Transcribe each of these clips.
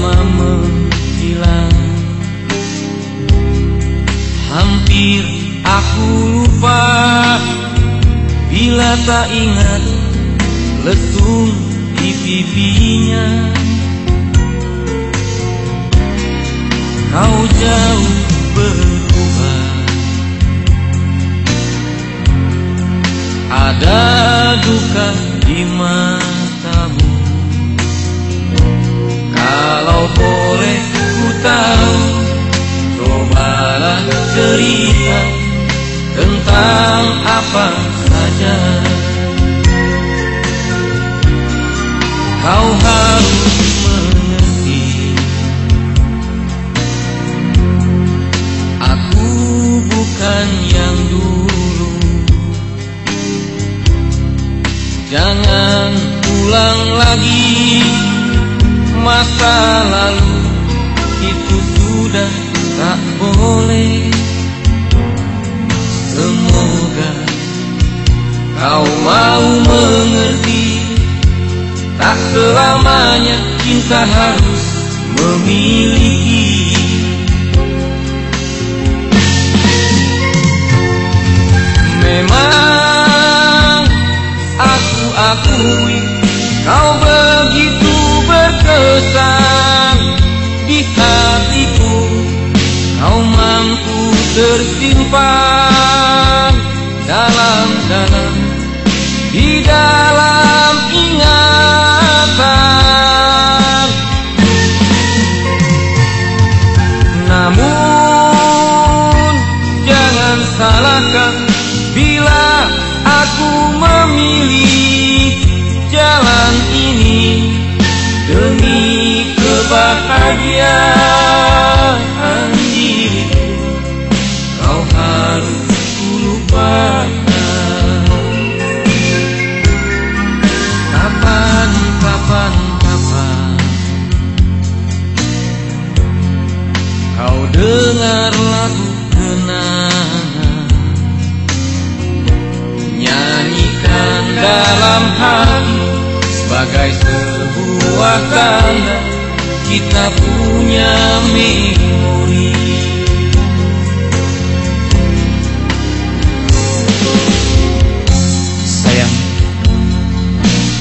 lama menghilang Hampir aku lupa Bila tak ingat lesung di pipinya. Kau jauh berubah. Ada duka di matamu Tentang apa saja. Kau harus mengerti. Aku bukan yang dulu. Jangan ulang lagi Masa lalu. Itu sudah tak boleh Semoga kau mau mengerti Tak selamanya cinta harus memiliki akan kita punya memori Sayang,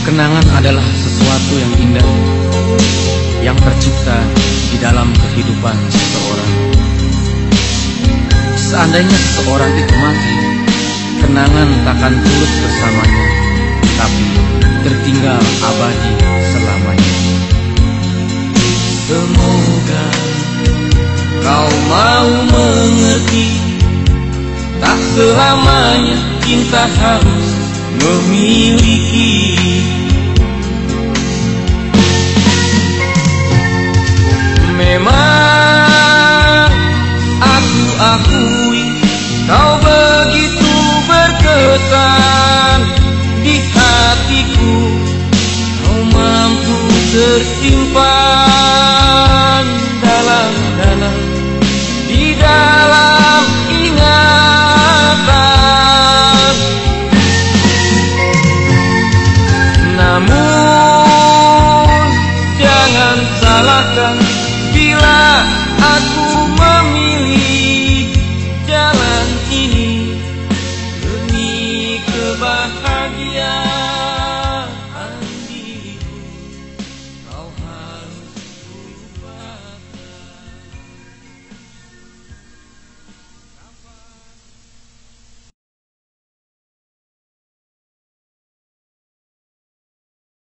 kenangan adalah sesuatu yang indah yang tercipta di dalam kehidupan seseorang. Seandainya seseorang itu mati, kenangan takkan turut bersamanya, tapi tertinggal abadi mengerti. Tak selamanya cinta harus memiliki. Memang aku akui Kau begitu berkesan di hatiku. Kau mampu tersimpan